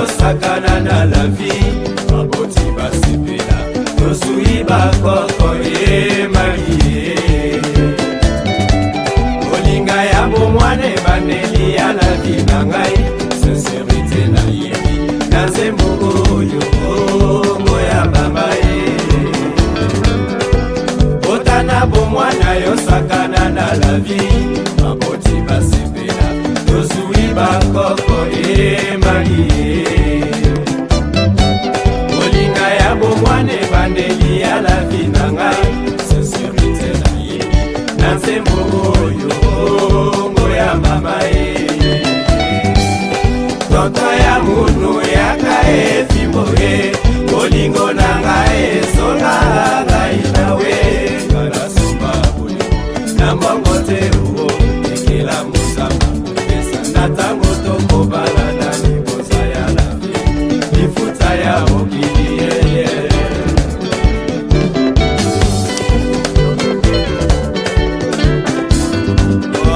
tosakana na lavi baboti basepela tozwi bakoko ye marie kolinga ya bomwana ebandeli ya lavi na ngai sinserite na yemi na nzembo oyo ongo ya mama ye otana bomwana yosakana na lavi boye bolingo na ngai esonga ngai nawe kanasumba bolingo na mbongo te oo ekela mosama pesa na ntango tokobalana libosa ya lavi lifuta ya mokili yeye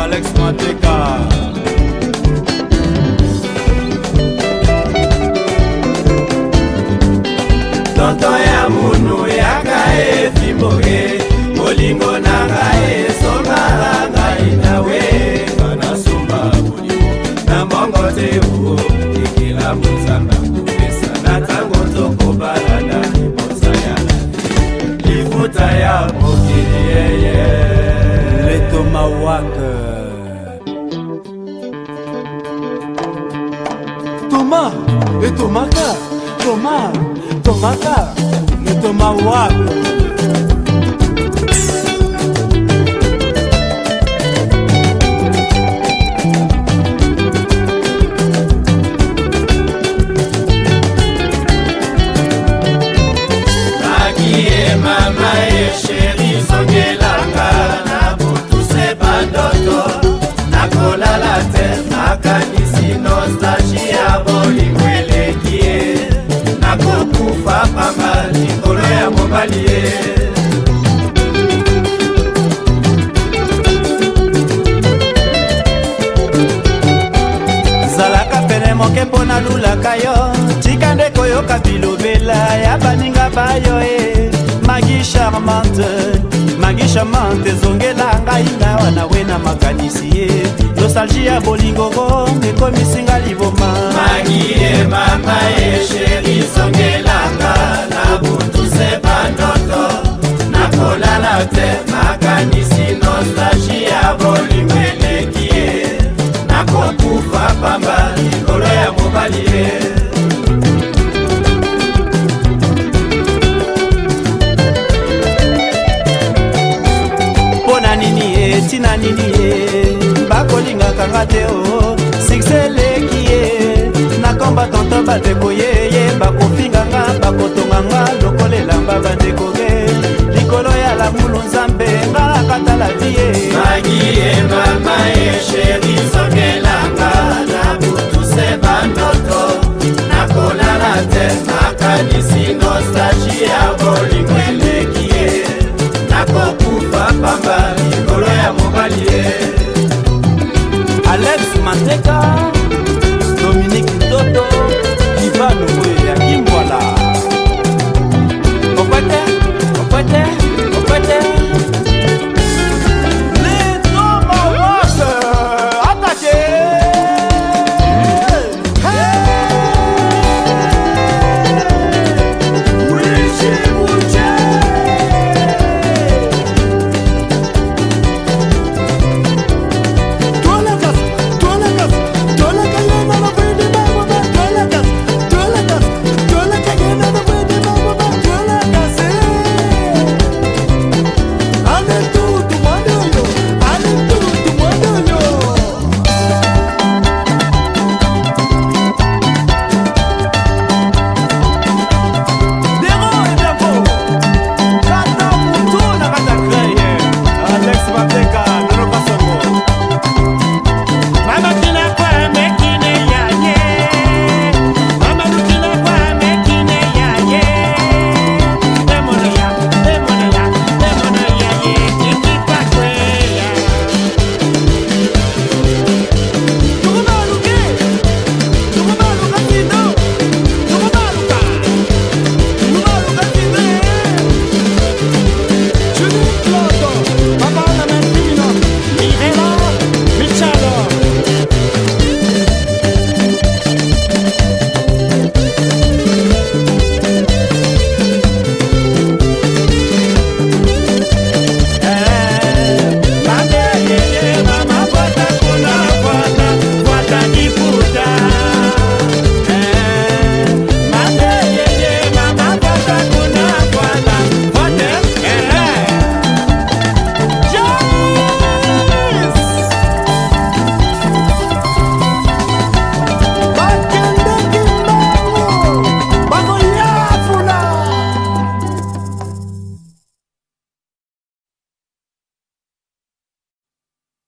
alex mateka tomate. Toma e tomaka, toma, tomaka, e tomawaka. makanisi nostashi ya bolimweleki ye nakokufa pamba likolo ya mobali ye zalaka pene moke mpo nalulaka yo tika nde koyoka bilobela ya baninga bayo e magi charmante magi charmante ezongela ngai nawa nawe na makanisi ye nostalgie ya bolingogo ekomisinga liboma magie mama esheri songelanga na butu seba ndoto nakolala te makanisi nostalgie ya bolingo eleki ye nakokufa pamba likolo ya mobali ye mpo na nini ye ntina nini ye nakokanga te o oh. sukse eleki ye nakomba tonto bandeko yeye bakofinganga bakotonganga lokola elamba bandeko ge likolo ya lamulu nzambe ngala katala ti ye magi ye mama ye sheri sokelanga na butuse banoto nakolala te makanisi nostaji ya bolingo Africa.